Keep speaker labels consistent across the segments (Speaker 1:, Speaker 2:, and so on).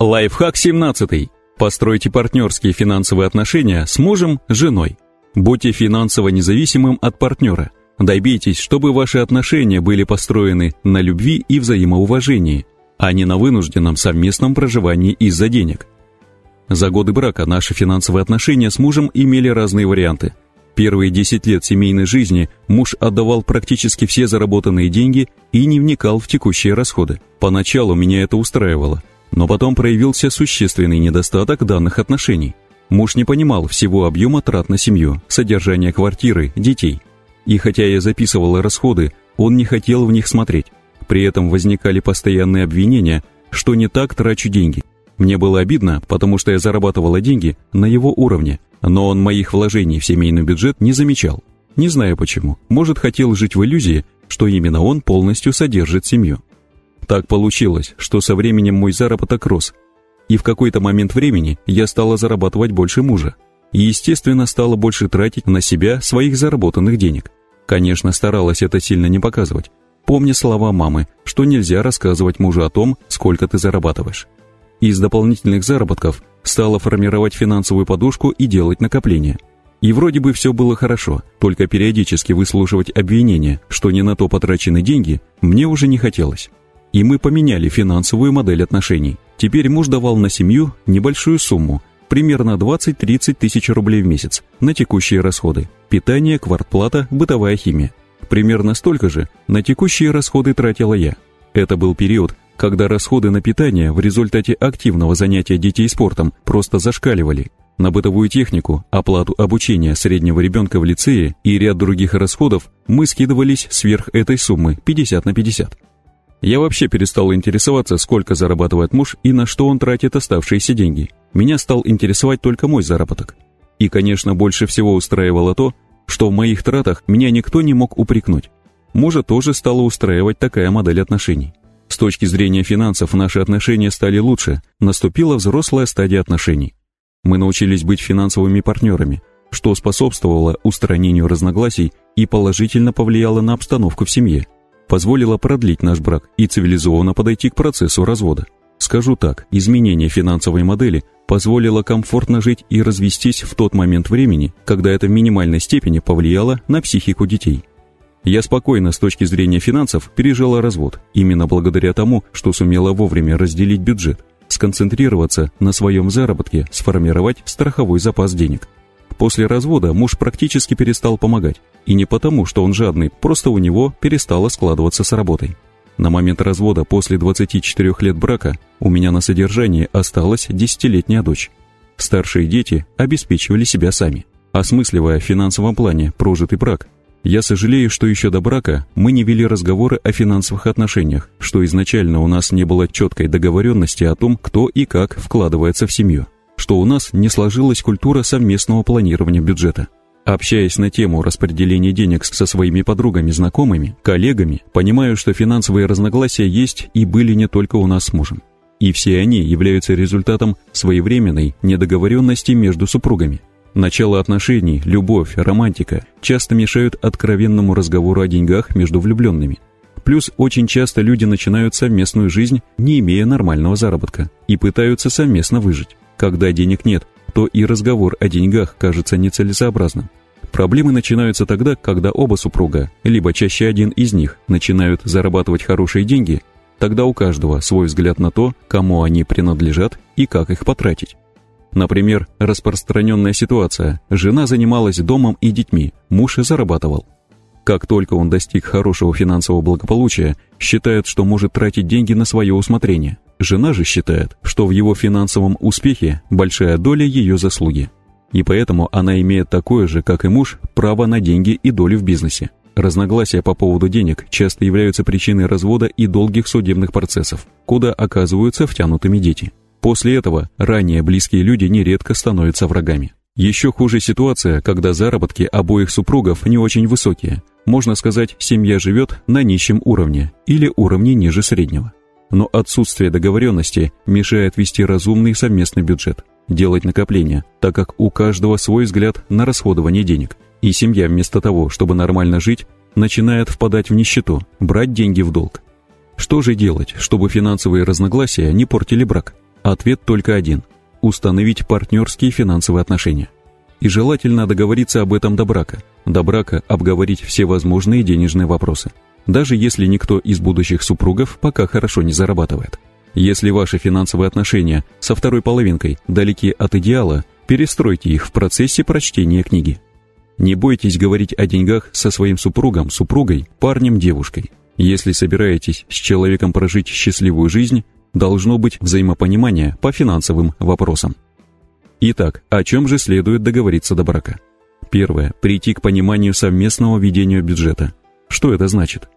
Speaker 1: Лайфхак 17. Постройте партнерские финансовые отношения с мужем, женой. Будьте финансово независимым от партнера. Добейтесь, чтобы ваши отношения были построены на любви и взаимоуважении, а не на вынужденном совместном проживании из-за денег. За годы брака наши финансовые отношения с мужем имели разные варианты. Первые 10 лет семейной жизни муж отдавал практически все заработанные деньги и не вникал в текущие расходы. Поначалу меня это устраивало – но потом проявился существенный недостаток данных отношений. Муж не понимал всего объема трат на семью, содержание квартиры, детей. И хотя я записывал расходы, он не хотел в них смотреть. При этом возникали постоянные обвинения, что не так трачу деньги. Мне было обидно, потому что я зарабатывала деньги на его уровне, но он моих вложений в семейный бюджет не замечал. Не знаю почему. Может, хотел жить в иллюзии, что именно он полностью содержит семью. Так получилось, что со временем мой заработок рос, и в какой-то момент времени я стала зарабатывать больше мужа. И, естественно, стала больше тратить на себя своих заработанных денег. Конечно, старалась это сильно не показывать, помня слова мамы, что нельзя рассказывать мужу о том, сколько ты зарабатываешь. Из дополнительных заработков стала формировать финансовую подушку и делать накопления. И вроде бы все было хорошо, только периодически выслушивать обвинения, что не на то потрачены деньги, мне уже не хотелось. И мы поменяли финансовую модель отношений. Теперь муж давал на семью небольшую сумму, примерно 20-30 тысяч рублей в месяц, на текущие расходы. Питание, квартплата, бытовая химия. Примерно столько же на текущие расходы тратила я. Это был период, когда расходы на питание в результате активного занятия детей спортом просто зашкаливали. На бытовую технику, оплату обучения среднего ребенка в лицее и ряд других расходов мы скидывались сверх этой суммы 50 на 50. Я вообще перестал интересоваться, сколько зарабатывает муж и на что он тратит оставшиеся деньги. Меня стал интересовать только мой заработок. И, конечно, больше всего устраивало то, что в моих тратах меня никто не мог упрекнуть. Мужа тоже стала устраивать такая модель отношений. С точки зрения финансов наши отношения стали лучше, наступила взрослая стадия отношений. Мы научились быть финансовыми партнерами, что способствовало устранению разногласий и положительно повлияло на обстановку в семье позволило продлить наш брак и цивилизованно подойти к процессу развода. Скажу так, изменение финансовой модели позволило комфортно жить и развестись в тот момент времени, когда это в минимальной степени повлияло на психику детей. Я спокойно с точки зрения финансов пережила развод, именно благодаря тому, что сумела вовремя разделить бюджет, сконцентрироваться на своем заработке, сформировать страховой запас денег. После развода муж практически перестал помогать. И не потому, что он жадный, просто у него перестало складываться с работой. На момент развода после 24 лет брака у меня на содержании осталась десятилетняя дочь. Старшие дети обеспечивали себя сами. Осмысливая в финансовом плане прожитый брак, я сожалею, что еще до брака мы не вели разговоры о финансовых отношениях, что изначально у нас не было четкой договоренности о том, кто и как вкладывается в семью что у нас не сложилась культура совместного планирования бюджета. Общаясь на тему распределения денег со своими подругами, знакомыми, коллегами, понимаю, что финансовые разногласия есть и были не только у нас с мужем. И все они являются результатом своевременной недоговоренности между супругами. Начало отношений, любовь, романтика часто мешают откровенному разговору о деньгах между влюбленными. Плюс очень часто люди начинают совместную жизнь, не имея нормального заработка, и пытаются совместно выжить. Когда денег нет, то и разговор о деньгах кажется нецелесообразным. Проблемы начинаются тогда, когда оба супруга, либо чаще один из них, начинают зарабатывать хорошие деньги, тогда у каждого свой взгляд на то, кому они принадлежат и как их потратить. Например, распространенная ситуация. Жена занималась домом и детьми, муж зарабатывал. Как только он достиг хорошего финансового благополучия, считает, что может тратить деньги на свое усмотрение. Жена же считает, что в его финансовом успехе большая доля ее заслуги. И поэтому она имеет такое же, как и муж, право на деньги и доли в бизнесе. Разногласия по поводу денег часто являются причиной развода и долгих судебных процессов, куда оказываются втянутыми дети. После этого ранее близкие люди нередко становятся врагами. Еще хуже ситуация, когда заработки обоих супругов не очень высокие. Можно сказать, семья живет на нищем уровне или уровне ниже среднего но отсутствие договоренности мешает вести разумный совместный бюджет, делать накопления, так как у каждого свой взгляд на расходование денег. И семья вместо того, чтобы нормально жить, начинает впадать в нищету, брать деньги в долг. Что же делать, чтобы финансовые разногласия не портили брак? Ответ только один – установить партнерские финансовые отношения. И желательно договориться об этом до брака. До брака обговорить все возможные денежные вопросы. Даже если никто из будущих супругов пока хорошо не зарабатывает. Если ваши финансовые отношения со второй половинкой далеки от идеала, перестройте их в процессе прочтения книги. Не бойтесь говорить о деньгах со своим супругом, супругой, парнем, девушкой. Если собираетесь с человеком прожить счастливую жизнь, должно быть взаимопонимание по финансовым вопросам. Итак, о чем же следует договориться до брака? Первое. Прийти к пониманию совместного ведения бюджета. Что это значит?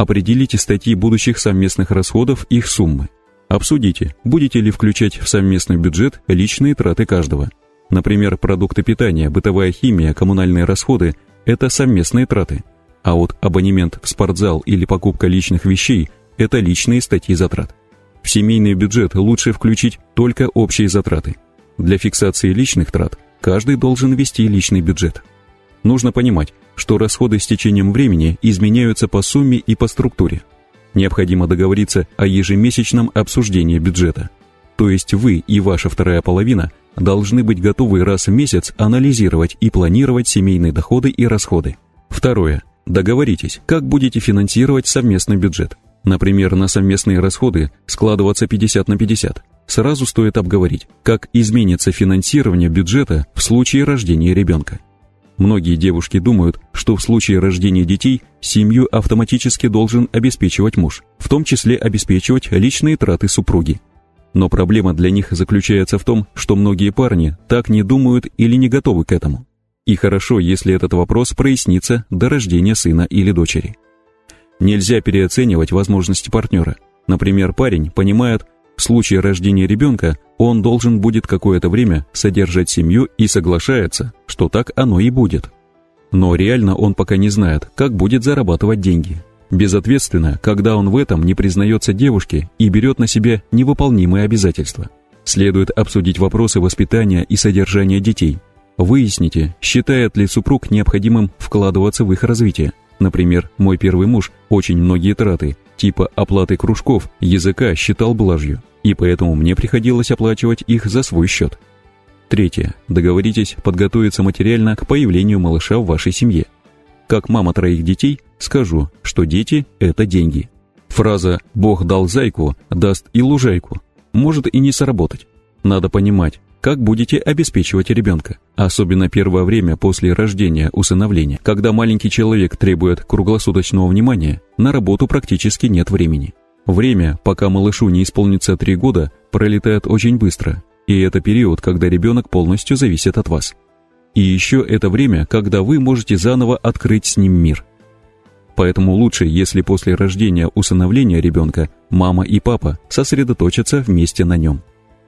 Speaker 1: Определите статьи будущих совместных расходов, их суммы. Обсудите, будете ли включать в совместный бюджет личные траты каждого. Например, продукты питания, бытовая химия, коммунальные расходы – это совместные траты. А вот абонемент в спортзал или покупка личных вещей – это личные статьи затрат. В семейный бюджет лучше включить только общие затраты. Для фиксации личных трат каждый должен вести личный бюджет. Нужно понимать, что расходы с течением времени изменяются по сумме и по структуре. Необходимо договориться о ежемесячном обсуждении бюджета. То есть вы и ваша вторая половина должны быть готовы раз в месяц анализировать и планировать семейные доходы и расходы. Второе. Договоритесь, как будете финансировать совместный бюджет. Например, на совместные расходы складываться 50 на 50. Сразу стоит обговорить, как изменится финансирование бюджета в случае рождения ребенка. Многие девушки думают, что в случае рождения детей семью автоматически должен обеспечивать муж, в том числе обеспечивать личные траты супруги. Но проблема для них заключается в том, что многие парни так не думают или не готовы к этому. И хорошо, если этот вопрос прояснится до рождения сына или дочери. Нельзя переоценивать возможности партнера. Например, парень понимает, в случае рождения ребенка он должен будет какое-то время содержать семью и соглашается, что так оно и будет. Но реально он пока не знает, как будет зарабатывать деньги. Безответственно, когда он в этом не признается девушке и берет на себя невыполнимые обязательства. Следует обсудить вопросы воспитания и содержания детей. Выясните, считает ли супруг необходимым вкладываться в их развитие. Например, мой первый муж очень многие траты, типа оплаты кружков, языка считал блажью и поэтому мне приходилось оплачивать их за свой счет. Третье. Договоритесь подготовиться материально к появлению малыша в вашей семье. Как мама троих детей, скажу, что дети – это деньги. Фраза «Бог дал зайку, даст и лужайку» может и не сработать. Надо понимать, как будете обеспечивать ребенка, особенно первое время после рождения, усыновления, когда маленький человек требует круглосуточного внимания, на работу практически нет времени. Время, пока малышу не исполнится 3 года, пролетает очень быстро, и это период, когда ребенок полностью зависит от вас. И еще это время, когда вы можете заново открыть с ним мир. Поэтому лучше, если после рождения усыновления ребенка мама и папа сосредоточатся вместе на нем.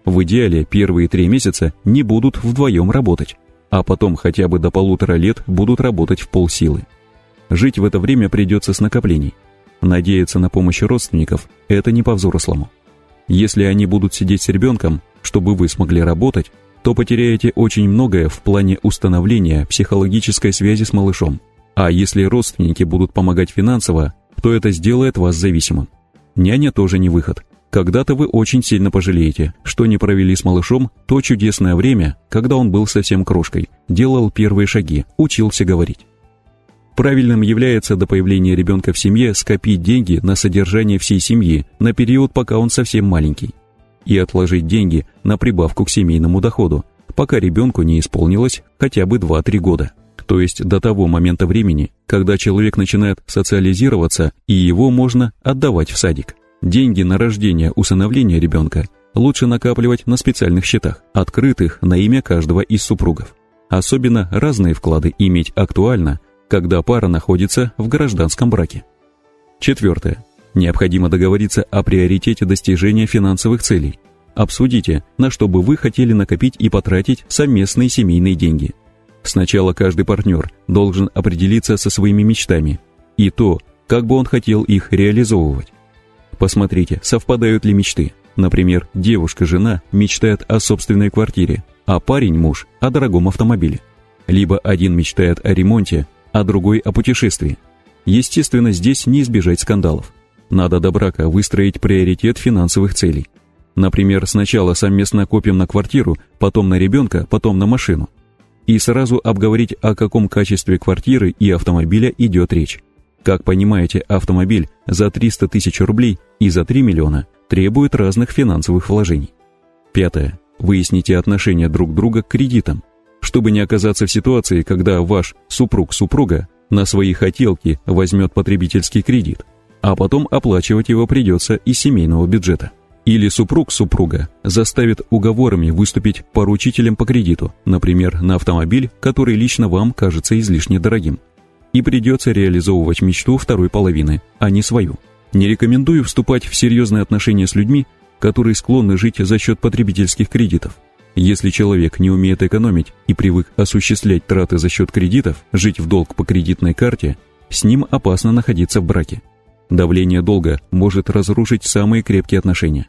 Speaker 1: В идеале первые три месяца не будут вдвоем работать, а потом хотя бы до полутора лет будут работать в полсилы. Жить в это время придется с накоплений – Надеяться на помощь родственников – это не по-взрослому. Если они будут сидеть с ребенком, чтобы вы смогли работать, то потеряете очень многое в плане установления психологической связи с малышом. А если родственники будут помогать финансово, то это сделает вас зависимым. Няня тоже не выход. Когда-то вы очень сильно пожалеете, что не провели с малышом то чудесное время, когда он был совсем крошкой, делал первые шаги, учился говорить. Правильным является до появления ребенка в семье скопить деньги на содержание всей семьи на период, пока он совсем маленький, и отложить деньги на прибавку к семейному доходу, пока ребенку не исполнилось хотя бы 2-3 года. То есть до того момента времени, когда человек начинает социализироваться и его можно отдавать в садик. Деньги на рождение, усыновление ребенка лучше накапливать на специальных счетах, открытых на имя каждого из супругов. Особенно разные вклады иметь актуально – когда пара находится в гражданском браке. Четвертое. Необходимо договориться о приоритете достижения финансовых целей. Обсудите, на что бы вы хотели накопить и потратить совместные семейные деньги. Сначала каждый партнер должен определиться со своими мечтами и то, как бы он хотел их реализовывать. Посмотрите, совпадают ли мечты. Например, девушка-жена мечтает о собственной квартире, а парень-муж – о дорогом автомобиле. Либо один мечтает о ремонте, а другой о путешествии. Естественно, здесь не избежать скандалов. Надо до брака выстроить приоритет финансовых целей. Например, сначала совместно копим на квартиру, потом на ребенка, потом на машину. И сразу обговорить, о каком качестве квартиры и автомобиля идет речь. Как понимаете, автомобиль за 300 тысяч рублей и за 3 миллиона требует разных финансовых вложений. Пятое. Выясните отношение друг друга к кредитам, чтобы не оказаться в ситуации, когда ваш супруг-супруга на свои хотелки возьмет потребительский кредит, а потом оплачивать его придется из семейного бюджета. Или супруг супруга заставит уговорами выступить поручителем по кредиту, например, на автомобиль, который лично вам кажется излишне дорогим. И придется реализовывать мечту второй половины, а не свою. Не рекомендую вступать в серьезные отношения с людьми, которые склонны жить за счет потребительских кредитов. Если человек не умеет экономить и привык осуществлять траты за счет кредитов, жить в долг по кредитной карте, с ним опасно находиться в браке. Давление долга может разрушить самые крепкие отношения.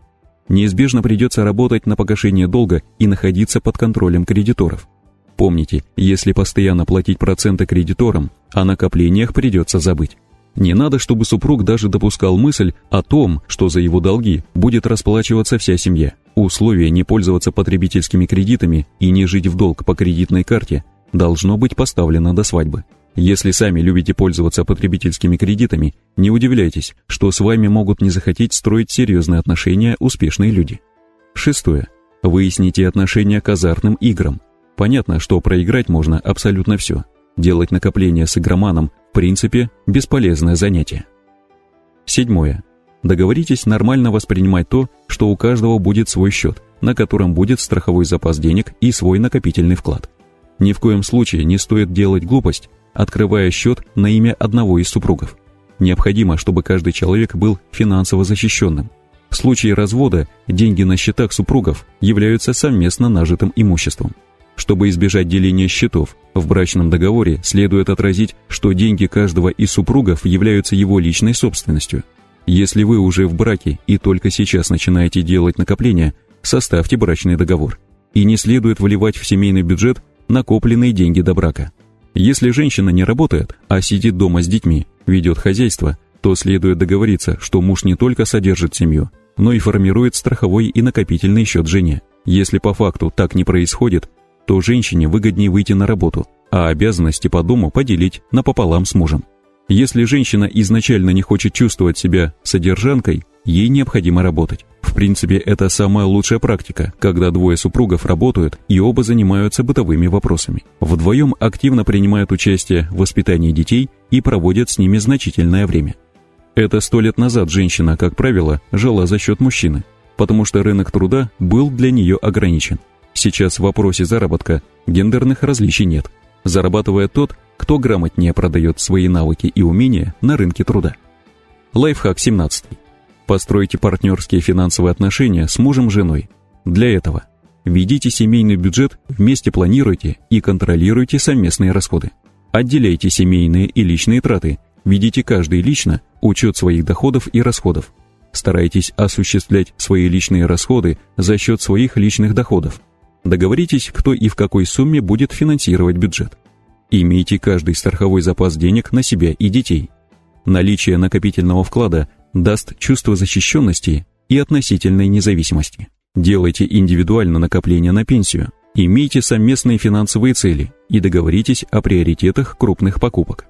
Speaker 1: Неизбежно придется работать на погашение долга и находиться под контролем кредиторов. Помните, если постоянно платить проценты кредиторам, о накоплениях придется забыть. Не надо, чтобы супруг даже допускал мысль о том, что за его долги будет расплачиваться вся семья. Условие не пользоваться потребительскими кредитами и не жить в долг по кредитной карте должно быть поставлено до свадьбы. Если сами любите пользоваться потребительскими кредитами, не удивляйтесь, что с вами могут не захотеть строить серьезные отношения успешные люди. Шестое. Выясните отношение к азартным играм. Понятно, что проиграть можно абсолютно все. Делать накопления с игроманом, принципе, бесполезное занятие. Седьмое. Договоритесь нормально воспринимать то, что у каждого будет свой счет, на котором будет страховой запас денег и свой накопительный вклад. Ни в коем случае не стоит делать глупость открывая счет на имя одного из супругов. Необходимо, чтобы каждый человек был финансово защищенным. В случае развода деньги на счетах супругов являются совместно нажитым имуществом. Чтобы избежать деления счетов, в брачном договоре следует отразить, что деньги каждого из супругов являются его личной собственностью. Если вы уже в браке и только сейчас начинаете делать накопления, составьте брачный договор. И не следует выливать в семейный бюджет накопленные деньги до брака. Если женщина не работает, а сидит дома с детьми, ведет хозяйство, то следует договориться, что муж не только содержит семью, но и формирует страховой и накопительный счет жене. Если по факту так не происходит, то женщине выгоднее выйти на работу, а обязанности по дому поделить напополам с мужем. Если женщина изначально не хочет чувствовать себя содержанкой, ей необходимо работать. В принципе, это самая лучшая практика, когда двое супругов работают и оба занимаются бытовыми вопросами. Вдвоем активно принимают участие в воспитании детей и проводят с ними значительное время. Это сто лет назад женщина, как правило, жила за счет мужчины, потому что рынок труда был для нее ограничен. Сейчас в вопросе заработка гендерных различий нет. Зарабатывает тот, кто грамотнее продает свои навыки и умения на рынке труда. Лайфхак 17. Постройте партнерские финансовые отношения с мужем-женой. Для этого ведите семейный бюджет, вместе планируйте и контролируйте совместные расходы. Отделяйте семейные и личные траты, ведите каждый лично учет своих доходов и расходов. Старайтесь осуществлять свои личные расходы за счет своих личных доходов. Договоритесь, кто и в какой сумме будет финансировать бюджет. Имейте каждый страховой запас денег на себя и детей. Наличие накопительного вклада даст чувство защищенности и относительной независимости. Делайте индивидуально накопление на пенсию, имейте совместные финансовые цели и договоритесь о приоритетах крупных покупок.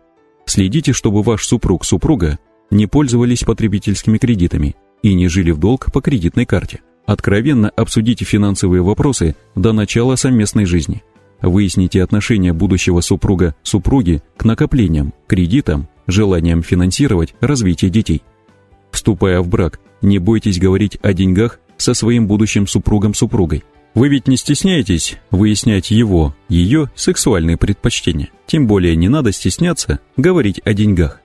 Speaker 1: Следите, чтобы ваш супруг-супруга не пользовались потребительскими кредитами и не жили в долг по кредитной карте. Откровенно обсудите финансовые вопросы до начала совместной жизни. Выясните отношение будущего супруга-супруги к накоплениям, кредитам, желаниям финансировать развитие детей – Вступая в брак, не бойтесь говорить о деньгах со своим будущим супругом-супругой. Вы ведь не стесняетесь выяснять его, ее сексуальные предпочтения. Тем более не надо стесняться говорить о деньгах.